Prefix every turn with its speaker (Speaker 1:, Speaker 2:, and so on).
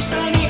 Speaker 1: Sunny.